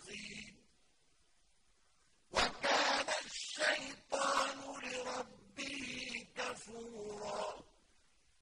البغي